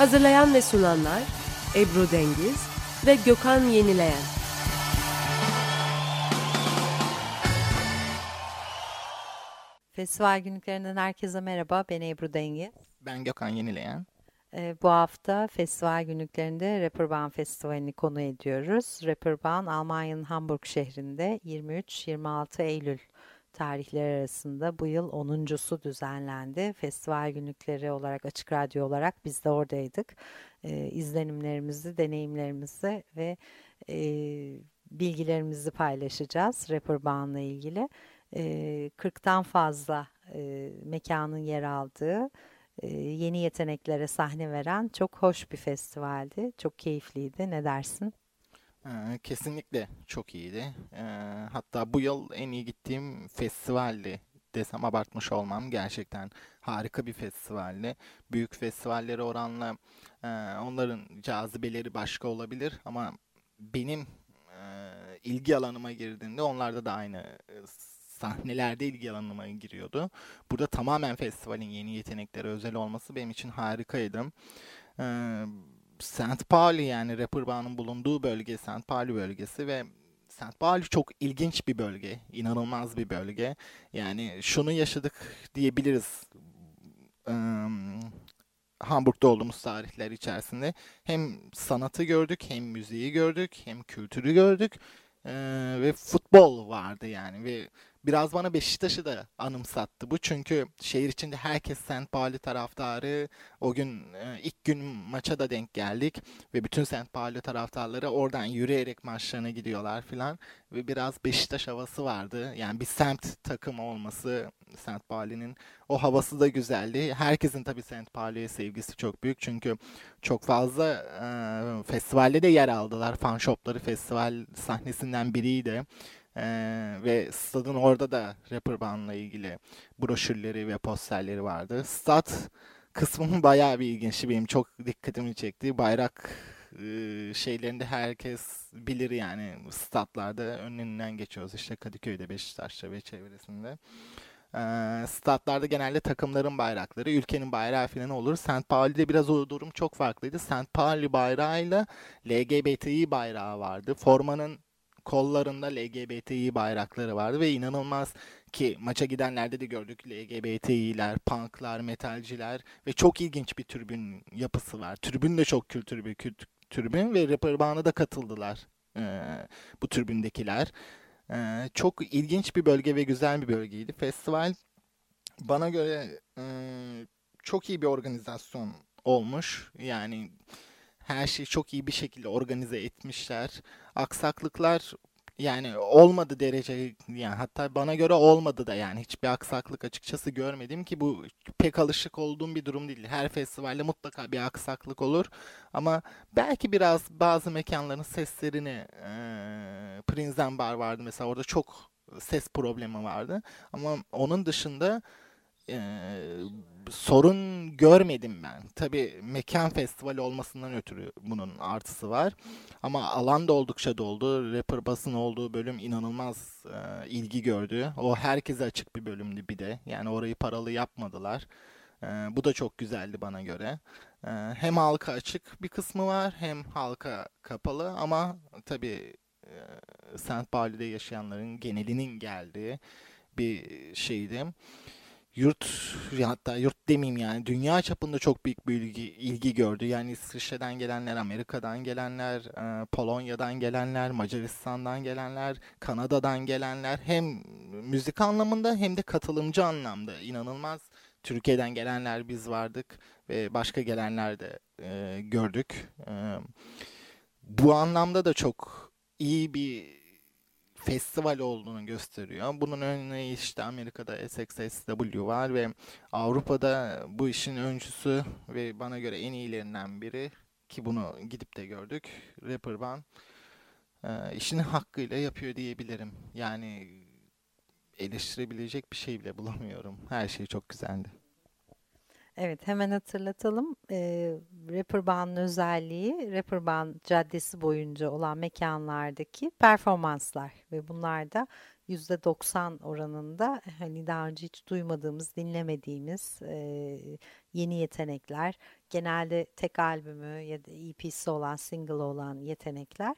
Hazırlayan ve sunanlar Ebru Dengiz ve Gökhan Yenileyen. Festival günlüklerinden herkese merhaba. Ben Ebru Dengi. Ben Gökhan Yenileyen. Ee, bu hafta festival günlüklerinde Rapperbahn Festivali'ni konu ediyoruz. Rapperbahn Almanya'nın Hamburg şehrinde 23-26 Eylül tarihleri arasında bu yıl 10.sü düzenlendi. Festival günlükleri olarak Açık Radyo olarak biz de oradaydık. Ee, izlenimlerimizi, deneyimlerimizi ve e, bilgilerimizi paylaşacağız Rapperbahn'la ilgili. E, 40'tan fazla e, mekanın yer aldığı e, yeni yeteneklere sahne veren çok hoş bir festivaldi. Çok keyifliydi. Ne dersin? Ee, kesinlikle çok iyiydi. Ee, hatta bu yıl en iyi gittiğim festivaldi desem abartmış olmam. Gerçekten harika bir festivaldi. Büyük festivallere oranla e, onların cazibeleri başka olabilir ama benim e, ilgi alanıma girdiğinde onlarda da aynı e, sahnelerde ilgi alanıma giriyordu. Burada tamamen festivalin yeni yeteneklere özel olması benim için harikaydı. Ee, St. Pauli yani Rapperbah'ın bulunduğu bölge St. Pauli bölgesi ve St. Pauli çok ilginç bir bölge. inanılmaz bir bölge. Yani şunu yaşadık diyebiliriz. Ee, Hamburg'da olduğumuz tarihler içerisinde hem sanatı gördük, hem müziği gördük, hem kültürü gördük Ee, ve futbol vardı yani ve biraz bana Beşiktaş'ı da anımsattı bu çünkü şehir içinde herkes St. Pauli taraftarı. O gün e, ilk gün maça da denk geldik ve bütün St. Pauli taraftarları oradan yürüyerek maçlarına gidiyorlar filan ve biraz Beşiktaş havası vardı. Yani bir semt takımı olması St. Pauli'nin o havası da güzeldi. Herkesin tabii St. Pauli'ye sevgisi çok büyük çünkü çok fazla e, festivalde de yer aldılar. Fan shopları festival sahnesinden biriydi. Ee, ve stadın orada da Rapperband'la ilgili broşürleri ve posterleri vardı. Stat kısmı bayağı bir ilginçti. Benim çok dikkatimi çekti. Bayrak e, şeylerinde herkes bilir yani statlarda önünden geçiyoruz işte Kadıköy'de, Beşiktaş'ta ve çevresinde. Ee, statlarda genelde takımların bayrakları, ülkenin bayrağı falan olur. St. Pauli'de biraz o durum çok farklıydı. St. Pauli bayrağıyla LGBTİ bayrağı vardı. Formanın kollarında LGBTİ bayrakları vardı ve inanılmaz ki maça gidenlerde de gördük LGBTİ'ler, punklar, metalciler ve çok ilginç bir tribün yapısı var. Tribün de çok kültürlü bir kült tribün ve Rapperbah'ına da katıldılar e, bu tribündekiler. E, çok ilginç bir bölge ve güzel bir bölgeydi. Festival bana göre e, çok iyi bir organizasyon olmuş. Yani her şeyi çok iyi bir şekilde organize etmişler. Aksaklıklar yani olmadı derece yani hatta bana göre olmadı da yani hiçbir aksaklık açıkçası görmedim ki bu pek alışık olduğum bir durum değil. Her festivalde mutlaka bir aksaklık olur ama belki biraz bazı mekanların seslerini e, Prinzen Bar vardı mesela orada çok ses problemi vardı ama onun dışında e, sorun görmedim ben. Tabii mekan festivali olmasından ötürü bunun artısı var. Ama alan da oldukça doldu. Rapper basın olduğu bölüm inanılmaz e, ilgi gördü. O herkese açık bir bölümdü bir de. Yani orayı paralı yapmadılar. E, bu da çok güzeldi bana göre. E, hem halka açık bir kısmı var hem halka kapalı ama tabii e, St. Pauli'de yaşayanların genelinin geldiği bir şeydi yurt hatta yurt demeyeyim yani dünya çapında çok büyük bir ilgi, ilgi gördü. Yani İsviçre'den gelenler, Amerika'dan gelenler, e, Polonya'dan gelenler, Macaristan'dan gelenler, Kanada'dan gelenler hem müzik anlamında hem de katılımcı anlamda inanılmaz Türkiye'den gelenler biz vardık ve başka gelenler de e, gördük. E, bu anlamda da çok iyi bir festival olduğunu gösteriyor. Bunun örneği işte Amerika'da SXSW var ve Avrupa'da bu işin öncüsü ve bana göre en iyilerinden biri ki bunu gidip de gördük. Rapper Band e, işini hakkıyla yapıyor diyebilirim. Yani eleştirebilecek bir şey bile bulamıyorum. Her şey çok güzeldi. Evet hemen hatırlatalım. Ee, Rapperband'ın özelliği Rapperband Caddesi boyunca olan mekanlardaki performanslar ve bunlar da %90 oranında hani daha önce hiç duymadığımız, dinlemediğimiz e, yeni yetenekler. Genelde tek albümü ya da EP'si olan, single olan yetenekler.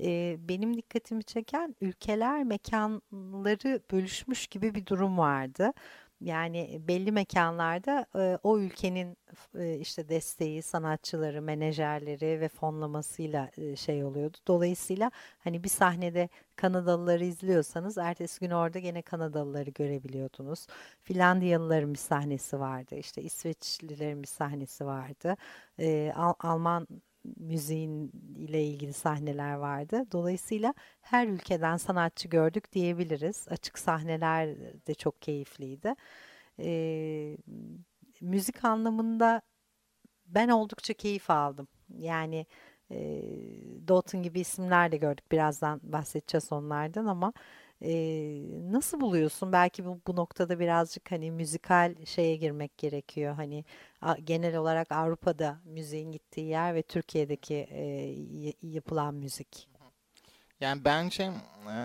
E, benim dikkatimi çeken ülkeler mekanları bölüşmüş gibi bir durum vardı. Yani belli mekanlarda e, o ülkenin e, işte desteği, sanatçıları, menajerleri ve fonlamasıyla e, şey oluyordu. Dolayısıyla hani bir sahnede Kanadalıları izliyorsanız ertesi gün orada gene Kanadalıları görebiliyordunuz. Finlandiyalıların bir sahnesi vardı. İşte İsveçlilerin bir sahnesi vardı. E, Al Alman müziğin ile ilgili sahneler vardı. Dolayısıyla her ülkeden sanatçı gördük diyebiliriz. Açık sahneler de çok keyifliydi. E, müzik anlamında ben oldukça keyif aldım. Yani e, Dalton gibi isimler de gördük. Birazdan bahsedeceğiz onlardan ama e, nasıl buluyorsun? Belki bu, bu noktada birazcık hani müzikal şeye girmek gerekiyor. Hani a, genel olarak Avrupa'da müziğin gittiği yer ve Türkiye'deki e, yapılan müzik. Yani bence e,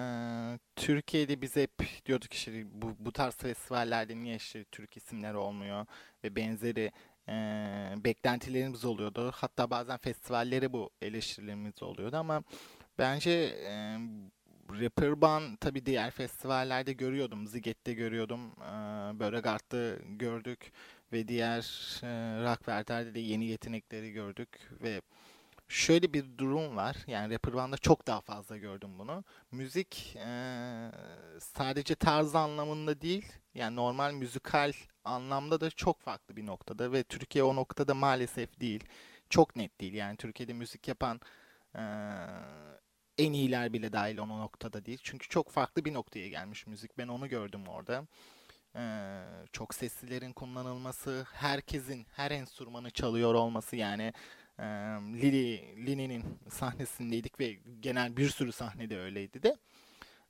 Türkiye'de biz hep diyorduk işte bu, bu tarz festivallerde niye işte Türk isimler olmuyor ve benzeri e, beklentilerimiz oluyordu. Hatta bazen festivallere bu eleştirilerimiz oluyordu ama bence e, Rapper Band tabii diğer festivallerde görüyordum. Ziget'te görüyordum. E, gördük ve diğer e, de yeni yetenekleri gördük ve şöyle bir durum var. Yani Rapper Band'da çok daha fazla gördüm bunu. Müzik e, sadece tarz anlamında değil, yani normal müzikal anlamda da çok farklı bir noktada ve Türkiye o noktada maalesef değil. Çok net değil. Yani Türkiye'de müzik yapan e, en iyiler bile dahil o noktada değil. Çünkü çok farklı bir noktaya gelmiş müzik. Ben onu gördüm orada. Ee, çok seslilerin kullanılması, herkesin her enstrümanı çalıyor olması yani e, Lili, Lini'nin sahnesindeydik ve genel bir sürü sahnede öyleydi de.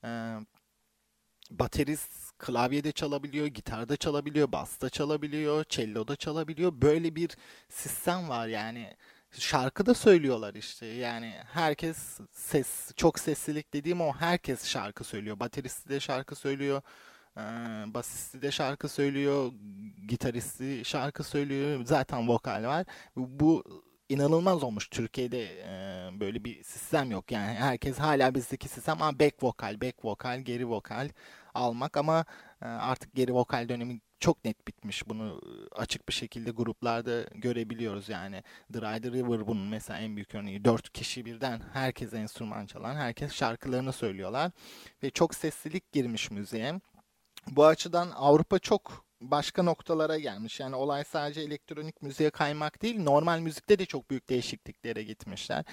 E, baterist klavyede çalabiliyor, gitarda çalabiliyor, basta çalabiliyor, cello'da çalabiliyor. Böyle bir sistem var yani. Şarkı da söylüyorlar işte. Yani herkes ses, çok seslilik dediğim o herkes şarkı söylüyor. Bateristi de şarkı söylüyor. Ee, basisti de şarkı söylüyor. Gitaristi şarkı söylüyor. Zaten vokal var. Bu inanılmaz olmuş. Türkiye'de e, böyle bir sistem yok. Yani herkes hala bizdeki sistem ama back vokal, back vokal, geri vokal almak ama e, artık geri vokal dönemi çok net bitmiş. Bunu açık bir şekilde gruplarda görebiliyoruz yani. The Rider River bunun mesela en büyük örneği. Dört kişi birden herkes enstrüman çalan, herkes şarkılarını söylüyorlar. Ve çok seslilik girmiş müziğe. Bu açıdan Avrupa çok başka noktalara gelmiş. Yani olay sadece elektronik müziğe kaymak değil, normal müzikte de çok büyük değişikliklere gitmişler.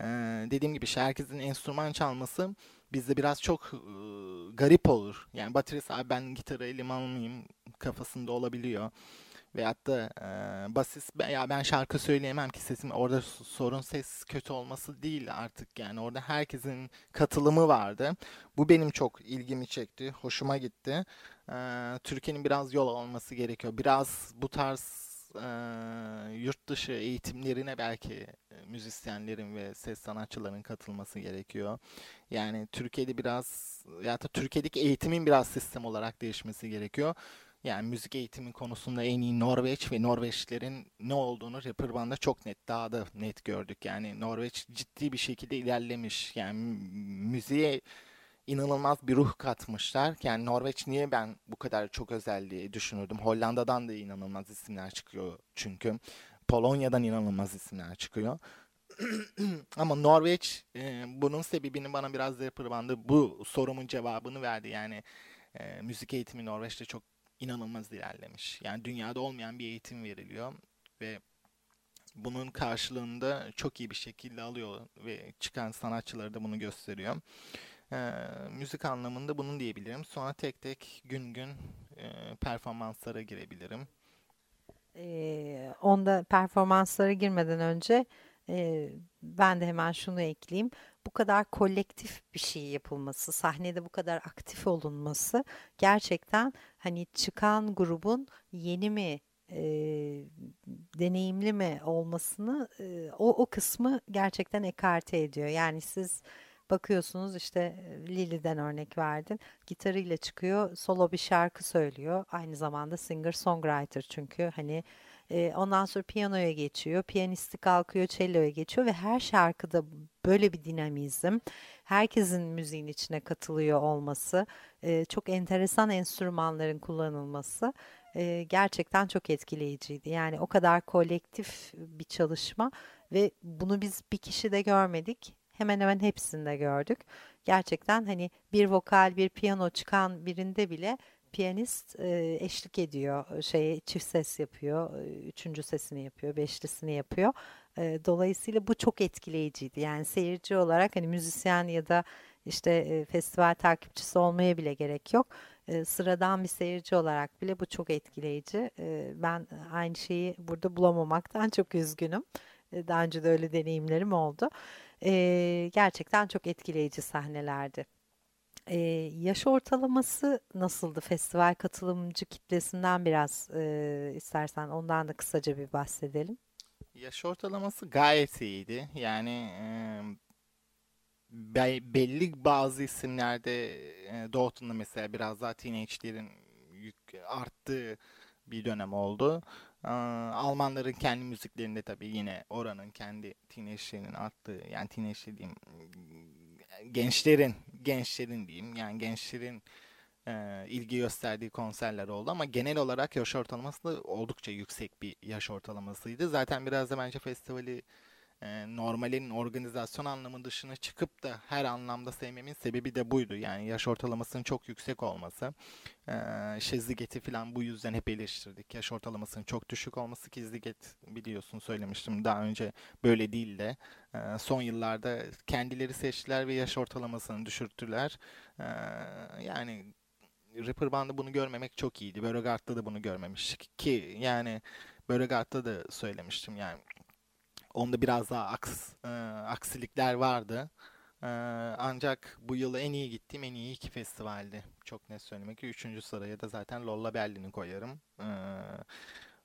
Ee, dediğim gibi herkesin enstrüman çalması bizde biraz çok e, garip olur. Yani baterist abi ben gitarı elime almayayım kafasında olabiliyor. Veyahut da e, basis ya ben şarkı söyleyemem ki sesim orada sorun ses kötü olması değil artık yani orada herkesin katılımı vardı. Bu benim çok ilgimi çekti, hoşuma gitti. E, Türkiye'nin biraz yol alması gerekiyor. Biraz bu tarz e, yurt dışı eğitimlerine belki müzisyenlerin ve ses sanatçıların katılması gerekiyor. Yani Türkiye'de biraz ya da Türkiye'deki eğitimin biraz sistem olarak değişmesi gerekiyor. Yani müzik eğitimi konusunda en iyi Norveç ve Norveçlerin ne olduğunu Rapper Band'da çok net, daha da net gördük. Yani Norveç ciddi bir şekilde ilerlemiş. Yani müziğe inanılmaz bir ruh katmışlar. Yani Norveç niye ben bu kadar çok özel diye düşünürdüm. Hollanda'dan da inanılmaz isimler çıkıyor çünkü. Polonya'dan inanılmaz isimler çıkıyor. Ama Norveç e, bunun sebebini bana biraz da Rapper Band'da bu sorumun cevabını verdi. Yani e, müzik eğitimi Norveç'te çok inanılmaz ilerlemiş. Yani dünyada olmayan bir eğitim veriliyor ve bunun karşılığında çok iyi bir şekilde alıyor ve çıkan sanatçıları da bunu gösteriyor. E, müzik anlamında bunun diyebilirim. Sonra tek tek gün gün e, performanslara girebilirim. Ee, onda performanslara girmeden önce e, ben de hemen şunu ekleyeyim. Bu kadar kolektif bir şey yapılması, sahnede bu kadar aktif olunması gerçekten hani çıkan grubun yeni mi e, deneyimli mi olmasını e, o o kısmı gerçekten ekarte ediyor. Yani siz bakıyorsunuz işte Lily'den örnek verdin. Gitarıyla çıkıyor, solo bir şarkı söylüyor. Aynı zamanda singer songwriter çünkü hani e, ondan sonra piyanoya geçiyor, piyanisti kalkıyor, cello'ya geçiyor ve her şarkıda böyle bir dinamizm, herkesin müziğin içine katılıyor olması, e, çok enteresan enstrümanların kullanılması e, gerçekten çok etkileyiciydi. Yani o kadar kolektif bir çalışma ve bunu biz bir kişide görmedik. Hemen hemen hepsinde gördük. Gerçekten hani bir vokal, bir piyano çıkan birinde bile piyanist e, eşlik ediyor. Şeye çift ses yapıyor, e, üçüncü sesini yapıyor, beşlisini yapıyor. E, dolayısıyla bu çok etkileyiciydi. Yani seyirci olarak hani müzisyen ya da işte e, festival takipçisi olmaya bile gerek yok. E, sıradan bir seyirci olarak bile bu çok etkileyici. E, ben aynı şeyi burada bulamamaktan çok üzgünüm. E, daha önce de öyle deneyimlerim oldu. E, gerçekten çok etkileyici sahnelerdi. E, yaş ortalaması nasıldı festival katılımcı kitlesinden biraz e, istersen ondan da kısaca bir bahsedelim. Yaş ortalaması gayet iyiydi. Yani e, belli bazı isimlerde e, Doğutun'da mesela biraz daha teenage'lerin yük arttığı bir dönem oldu. E, Almanların kendi müziklerinde tabii yine oranın kendi teenage'lerinin arttığı yani teenage dediğim gençlerin gençlerin diyeyim yani gençlerin e, ilgi gösterdiği konserler oldu ama genel olarak yaş ortalaması da oldukça yüksek bir yaş ortalamasıydı. Zaten biraz da bence festivali e, normalin organizasyon anlamı dışına çıkıp da her anlamda sevmemin sebebi de buydu. Yani yaş ortalamasının çok yüksek olması. E, işte falan bu yüzden hep eleştirdik. Yaş ortalamasının çok düşük olması ki Ziget biliyorsun söylemiştim daha önce böyle değil de e, son yıllarda kendileri seçtiler ve yaş ortalamasını düşürttüler. E, yani Ripper Band'da bunu görmemek çok iyiydi. Beauregard'da da bunu görmemiştik ki yani Beauregard'da da söylemiştim yani Onda biraz daha aks, e, aksilikler vardı. E, ancak bu yıl en iyi gittiğim en iyi iki festivaldi. Çok net söylemek ki. Üçüncü sıraya da zaten Lolla Berlin'i koyarım. E,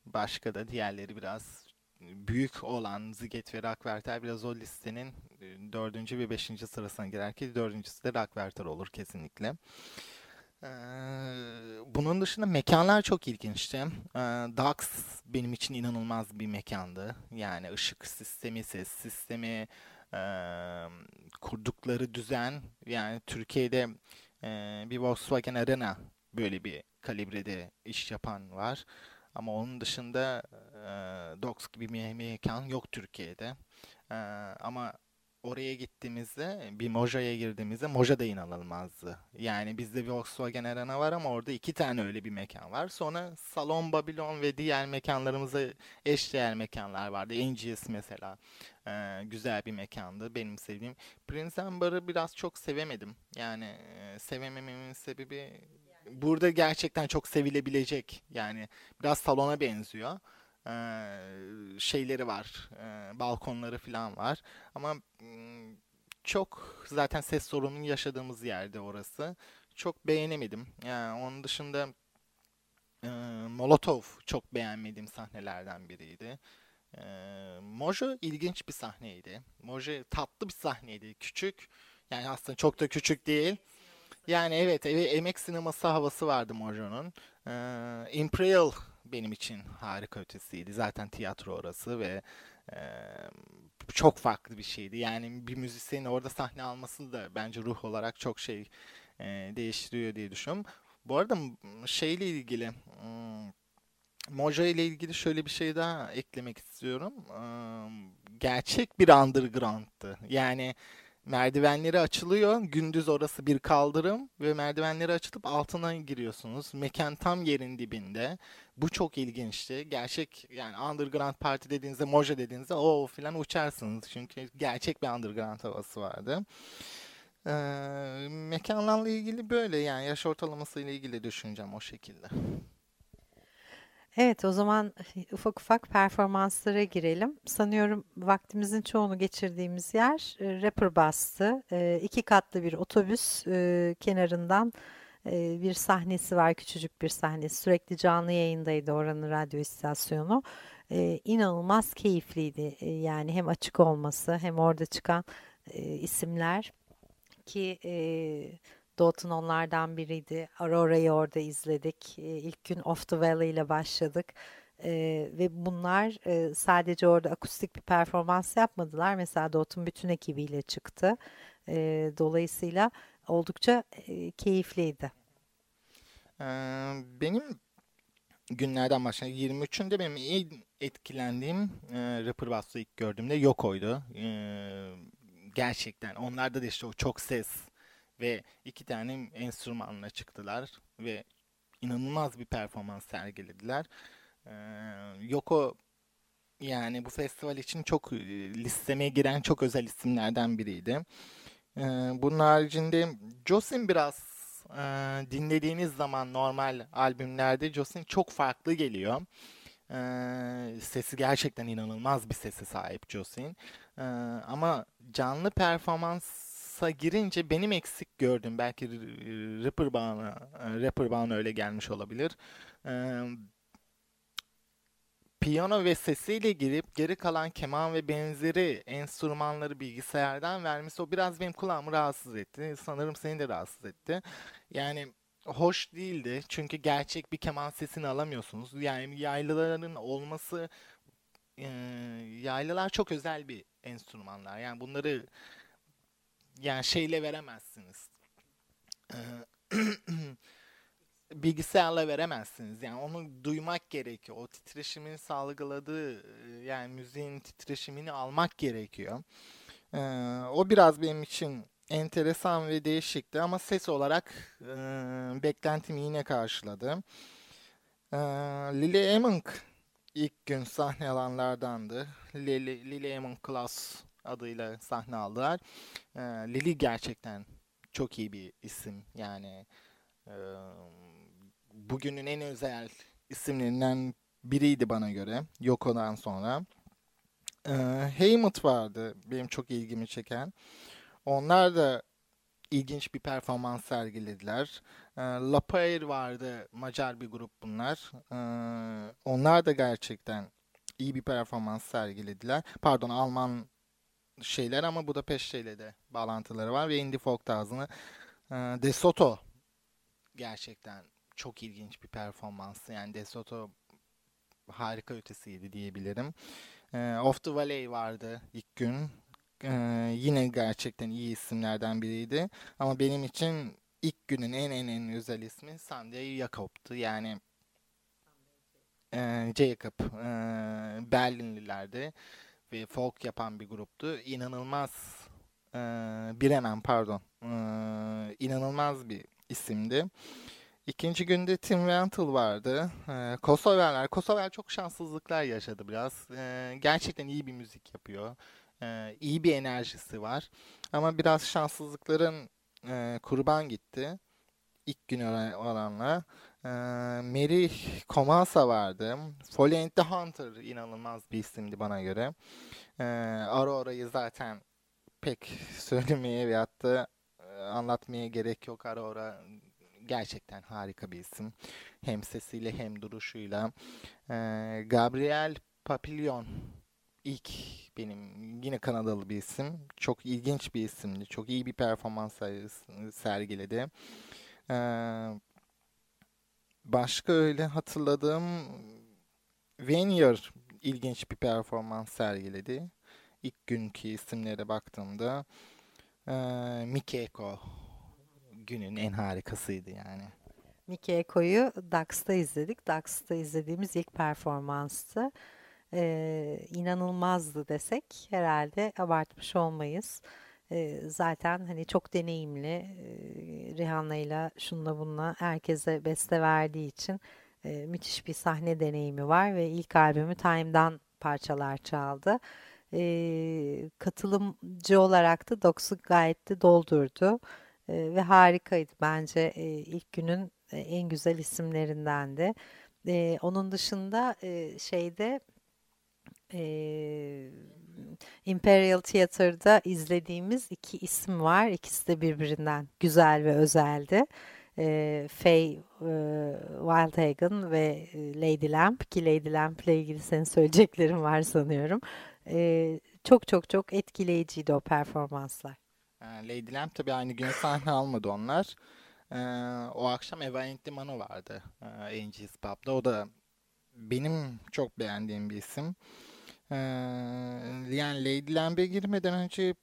başka da diğerleri biraz büyük olan Ziget ve Rockwerter biraz o listenin e, dördüncü ve beşinci sırasına girer ki dördüncüsü de Rockwerter olur kesinlikle. Ee, bunun dışında mekanlar çok ilginçti. Ee, Dax benim için inanılmaz bir mekandı. Yani ışık sistemi, ses sistemi, e, kurdukları düzen. Yani Türkiye'de e, bir Volkswagen Arena böyle bir kalibrede iş yapan var. Ama onun dışında e, Dox gibi bir mekan yok Türkiye'de. Ama oraya gittiğimizde bir Moja'ya girdiğimizde Moja da inanılmazdı. Yani bizde bir Volkswagen Arena var ama orada iki tane öyle bir mekan var. Sonra Salon Babylon ve diğer mekanlarımıza eşdeğer mekanlar vardı. Angies mesela ee, güzel bir mekandı benim sevdiğim. Prince Amber'ı biraz çok sevemedim. Yani e, sevemememin sebebi burada gerçekten çok sevilebilecek. Yani biraz salona benziyor şeyleri var. balkonları falan var. Ama çok zaten ses sorununu yaşadığımız yerde orası. Çok beğenemedim. Yani onun dışında Molotov çok beğenmediğim sahnelerden biriydi. E, Mojo ilginç bir sahneydi. Mojo tatlı bir sahneydi. Küçük. Yani aslında çok da küçük değil. Yani evet, evet emek sineması havası vardı Mojo'nun. Ee, Imperial benim için harika ötesiydi. Zaten tiyatro orası ve e, çok farklı bir şeydi. Yani bir müzisyenin orada sahne alması da bence ruh olarak çok şey e, değiştiriyor diye düşünüyorum. Bu arada şeyle ilgili Mojo ile ilgili şöyle bir şey daha eklemek istiyorum. Gerçek bir underground'tı. Yani merdivenleri açılıyor. Gündüz orası bir kaldırım ve merdivenleri açılıp altına giriyorsunuz. Mekan tam yerin dibinde. Bu çok ilginçti. Gerçek yani underground parti dediğinizde, Moja dediğinizde o filan uçarsınız. Çünkü gerçek bir underground havası vardı. Ee, mekanlarla ilgili böyle yani yaş ortalaması ile ilgili düşüneceğim o şekilde. Evet, o zaman ufak ufak performanslara girelim. Sanıyorum vaktimizin çoğunu geçirdiğimiz yer e, Rapper Bus'tı. E, iki katlı bir otobüs e, kenarından e, bir sahnesi var, küçücük bir sahnesi. Sürekli canlı yayındaydı oranın radyo istasyonu. E, inanılmaz keyifliydi. E, yani hem açık olması hem orada çıkan e, isimler ki e, Dalton onlardan biriydi. Aurora'yı orada izledik. E, ilk gün Off the Valley ile başladık. E, ve bunlar e, sadece orada akustik bir performans yapmadılar. Mesela Dalton bütün ekibiyle çıktı. E, dolayısıyla oldukça e, keyifliydi. Ee, benim günlerden başlayan 23'ünde benim en etkilendiğim e, Rapper Bass'ı ilk gördüğümde Yoko'ydu. E, gerçekten onlarda da işte o çok ses ve iki tane enstrümanla çıktılar ve inanılmaz bir performans sergilediler. Ee, Yoko yani bu festival için çok e, listeme giren çok özel isimlerden biriydi. Ee, bunun haricinde Josin biraz e, dinlediğiniz zaman normal albümlerde Josin çok farklı geliyor. Ee, sesi gerçekten inanılmaz bir sese sahip Josin. Ee, ama canlı performansa girince benim eksik gördüm. Belki rapper bağına, rapper bağına öyle gelmiş olabilir. Ee, piyano ve sesiyle girip geri kalan keman ve benzeri enstrümanları bilgisayardan vermesi o biraz benim kulağımı rahatsız etti. Sanırım seni de rahatsız etti. Yani hoş değildi. Çünkü gerçek bir keman sesini alamıyorsunuz. Yani yaylıların olması e, yaylılar çok özel bir enstrümanlar. Yani bunları yani şeyle veremezsiniz. bilgisayarla veremezsiniz. Yani onu duymak gerekiyor. O titreşimin salgıladığı yani müziğin titreşimini almak gerekiyor. Ee, o biraz benim için enteresan ve değişikti ama ses olarak e, beklentimi yine karşıladı. E, Lily Emmons ilk gün sahne alanlardandı. Lily, Lily Emmons Class adıyla sahne aldılar. E, Lily gerçekten çok iyi bir isim. Yani e, bugünün en özel isimlerinden biriydi bana göre. Yoko'dan sonra. E, Haymut vardı benim çok ilgimi çeken. Onlar da ilginç bir performans sergilediler. E, Lapair vardı, Macar bir grup bunlar. E, onlar da gerçekten iyi bir performans sergilediler. Pardon Alman şeyler ama bu da Peşte'yle de bağlantıları var ve indie folk tarzını. E, De Soto gerçekten çok ilginç bir performansı. Yani De Soto harika ötesiydi diyebilirim. E, Off the Valley vardı ilk gün. Ee, yine gerçekten iyi isimlerden biriydi. Ama benim için ilk günün en en en özel ismi Sunday Jacob'tu. Yani e, Jacob e, Berlinlilerdi ve folk yapan bir gruptu. İnanılmaz e, Bremen pardon e, inanılmaz bir isimdi. İkinci günde Tim Rental vardı. E, Kosoverler. Kosover çok şanssızlıklar yaşadı biraz. E, gerçekten iyi bir müzik yapıyor. E, iyi bir enerjisi var. Ama biraz şanssızlıkların e, kurban gitti. İlk gün oranla. E, Mary Komasa vardı. Foley and the Hunter inanılmaz bir isimdi bana göre. E, Aurora'yı zaten pek söylemeye veyahut da e, anlatmaya gerek yok. Aurora gerçekten harika bir isim. Hem sesiyle hem duruşuyla. E, Gabriel Papillon ilk benim yine Kanadalı bir isim. Çok ilginç bir isimdi. Çok iyi bir performans sergiledi. Ee, başka öyle hatırladığım Vanier ilginç bir performans sergiledi. İlk günkü isimlere baktığımda ee, Mikeko günün en harikasıydı yani. Mikeko'yu Dax'ta izledik. Dax'ta izlediğimiz ilk performanstı e, inanılmazdı desek herhalde abartmış olmayız. Zaten hani çok deneyimli e, Rihanna ile şunla bununla herkese beste verdiği için müthiş bir sahne deneyimi var ve ilk albümü Time'dan parçalar çaldı. Katılımcı olarak da Docs'u gayet de doldurdu. Ve harikaydı bence ilk günün en güzel isimlerindendi. E, onun dışında e, şeyde e, Imperial Theater'da izlediğimiz iki isim var. İkisi de birbirinden güzel ve özeldi. E, Faye e, Wildhagen ve Lady Lamp ki Lady Lamp ile ilgili senin söyleyeceklerin var sanıyorum. E, çok çok çok etkileyiciydi o performanslar. Lady Lamp tabii aynı gün sahne almadı onlar. Ee, o akşam Eva Mano vardı e, Angie's Pub'da. O da benim çok beğendiğim bir isim. Ee, yani Lady Lamb'e girmeden önce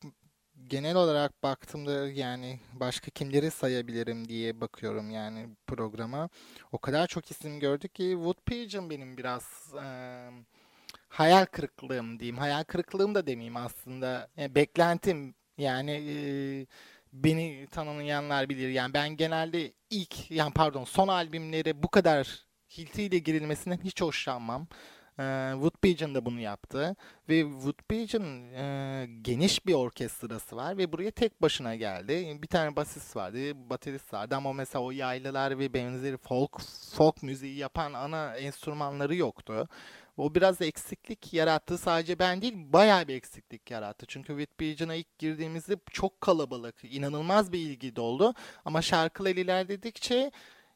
genel olarak baktığımda yani başka kimleri sayabilirim diye bakıyorum yani programa. O kadar çok isim gördük ki Wood Pigeon benim biraz e, hayal kırıklığım diyeyim. Hayal kırıklığım da demeyeyim aslında. Yani beklentim yani e, beni tanımayanlar bilir. Yani ben genelde ilk yani pardon son albümlere bu kadar hiltiyle girilmesinden hiç hoşlanmam. E, Wood da bunu yaptı ve Wood e, geniş bir orkestrası var ve buraya tek başına geldi. Bir tane basist vardı, baterist vardı ama mesela o yaylılar ve benzeri folk folk müziği yapan ana enstrümanları yoktu. O biraz eksiklik yarattı. Sadece ben değil bayağı bir eksiklik yarattı. Çünkü Pigeon'a ilk girdiğimizde çok kalabalık, inanılmaz bir ilgi doldu. Ama şarkılar ilerledikçe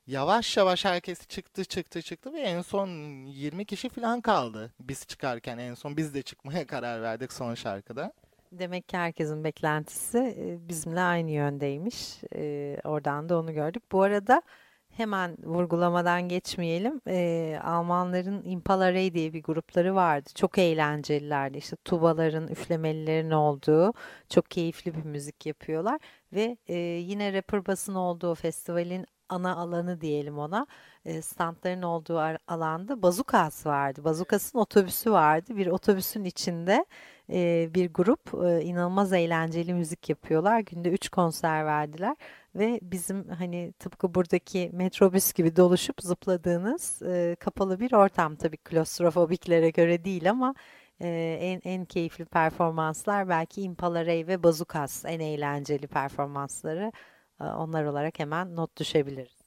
yavaş yavaş herkes çıktı çıktı çıktı ve en son 20 kişi falan kaldı. Biz çıkarken en son biz de çıkmaya karar verdik son şarkıda. Demek ki herkesin beklentisi e, bizimle aynı yöndeymiş. E, oradan da onu gördük. Bu arada hemen vurgulamadan geçmeyelim. E, Almanların Impala Ray diye bir grupları vardı. Çok eğlencelilerdi. İşte tubaların, üflemelilerin olduğu çok keyifli bir müzik yapıyorlar. Ve yine rapper basın olduğu festivalin ana alanı diyelim ona. E, standların olduğu alanda Bazukas vardı. Bazukas'ın otobüsü vardı. Bir otobüsün içinde e, bir grup e, inanılmaz eğlenceli müzik yapıyorlar. Günde 3 konser verdiler ve bizim hani tıpkı buradaki metrobüs gibi doluşup zıpladığınız e, kapalı bir ortam tabii klostrofobiklere göre değil ama e, en en keyifli performanslar belki Impala Ray ve Bazukas en eğlenceli performansları onlar olarak hemen not düşebiliriz.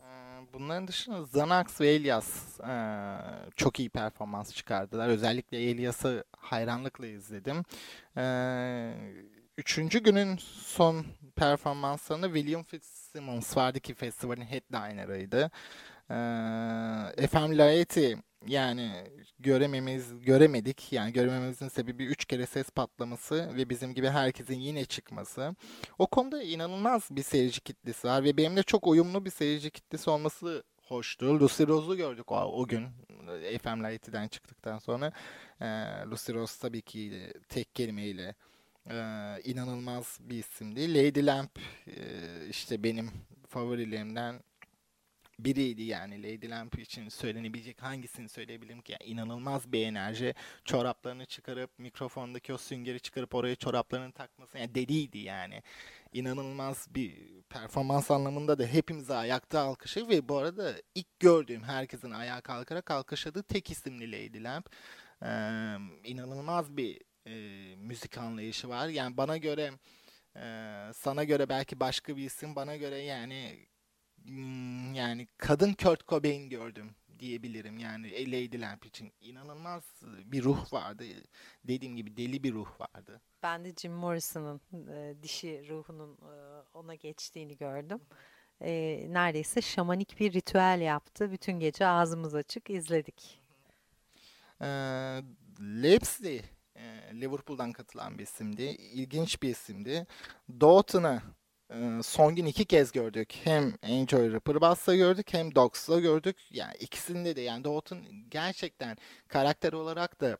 Bunların dışında Xanax ve Elias e, çok iyi performans çıkardılar. Özellikle Elias'ı hayranlıkla izledim. E, üçüncü günün son performanslarında William Fitzsimmons vardı ki festivalin headliner'ıydı. E, FM Laeti yani görememiz göremedik. Yani görememizin sebebi üç kere ses patlaması ve bizim gibi herkesin yine çıkması. O konuda inanılmaz bir seyirci kitlesi var ve benimle çok uyumlu bir seyirci kitlesi olması hoştu. Lucy Rose'u gördük o, o gün FM Lighty'den çıktıktan sonra. E, Lucy Rose tabii ki tek kelimeyle e, inanılmaz bir isimdi. Lady Lamp e, işte benim favorilerimden biriydi yani Lady Lamp için söylenebilecek hangisini söyleyebilirim ki? Yani inanılmaz bir enerji. Çoraplarını çıkarıp mikrofondaki o süngeri çıkarıp oraya çoraplarını takması yani deliydi yani. İnanılmaz bir performans anlamında da hepimize ayakta alkışı ve bu arada ilk gördüğüm herkesin ayağa kalkarak alkışladığı tek isimli Lady Lamp. Ee, inanılmaz bir e, müzik anlayışı var. Yani bana göre e, sana göre belki başka bir isim bana göre yani yani kadın Kurt Cobain gördüm diyebilirim yani Lady Lamp için inanılmaz bir ruh vardı dediğim gibi deli bir ruh vardı. Ben de Jim Morrison'ın e, dişi ruhunun e, ona geçtiğini gördüm. E, neredeyse şamanik bir ritüel yaptı. Bütün gece ağzımız açık izledik. E, Lepsley e, Liverpool'dan katılan bir isimdi. İlginç bir isimdi. Ee, son gün iki kez gördük. Hem Enjoy Rapper Bass'la gördük hem Dogs'la gördük. Yani ikisinde de yani Dalton gerçekten karakter olarak da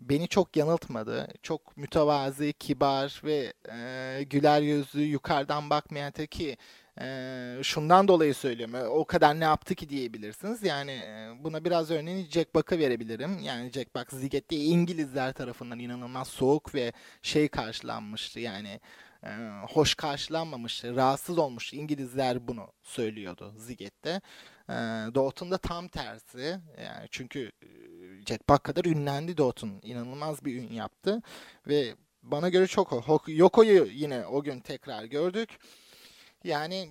beni çok yanıltmadı. Çok mütevazi, kibar ve e, güler yüzlü, yukarıdan bakmayan teki e, şundan dolayı söylüyorum. E, o kadar ne yaptı ki diyebilirsiniz. Yani e, buna biraz örneğini Jack Buck'a verebilirim. Yani Jack Buck Ziget'te İngilizler tarafından inanılmaz soğuk ve şey karşılanmıştı. Yani hoş karşılanmamıştı, rahatsız olmuştu. İngilizler bunu söylüyordu Ziget'te. Dalton da tam tersi. Yani çünkü e, Jetpack kadar ünlendi Dotun. İnanılmaz bir ün yaptı ve bana göre çok. Yoko'yu yine o gün tekrar gördük. Yani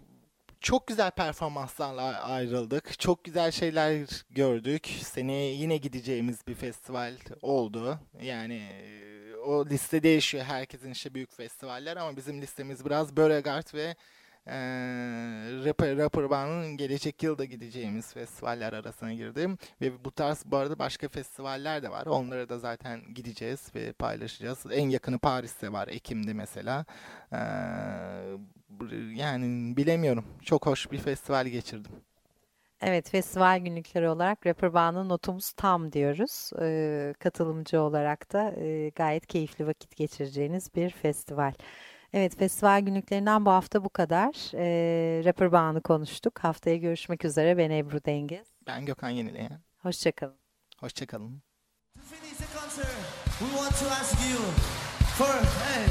çok güzel performanslarla ayrıldık. Çok güzel şeyler gördük. Seneye yine gideceğimiz bir festival oldu. Yani o liste değişiyor. Herkesin işte büyük festivaller ama bizim listemiz biraz Beauregard ve e, Rapper, Rapper Band'ın gelecek yılda gideceğimiz festivaller arasına girdim. Ve bu tarz bu arada başka festivaller de var. Onlara da zaten gideceğiz ve paylaşacağız. En yakını Paris'te var. Ekim'de mesela. E, yani bilemiyorum. Çok hoş bir festival geçirdim. Evet, festival günlükleri olarak Rapper Band'ın notumuz tam diyoruz. Ee, katılımcı olarak da e, gayet keyifli vakit geçireceğiniz bir festival. Evet, festival günlüklerinden bu hafta bu kadar. Ee, Rapper Band'ı konuştuk. Haftaya görüşmek üzere. Ben Ebru Dengiz. Ben Gökhan Yenileyen. Hoşçakalın. Hoşçakalın. We want to ask you for, hey,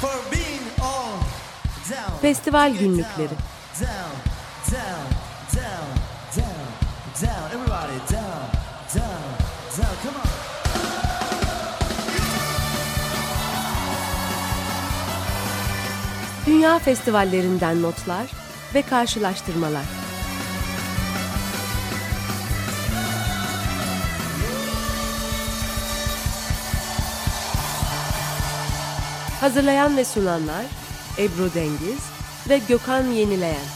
for being all down. Festival günlükleri. Down, down, down, down. Everybody down, down, down. Come on. Dünya festivallerinden notlar ve karşılaştırmalar. Hazırlayan ve sunanlar Ebru Dengiz ve Gökhan Yenileyen.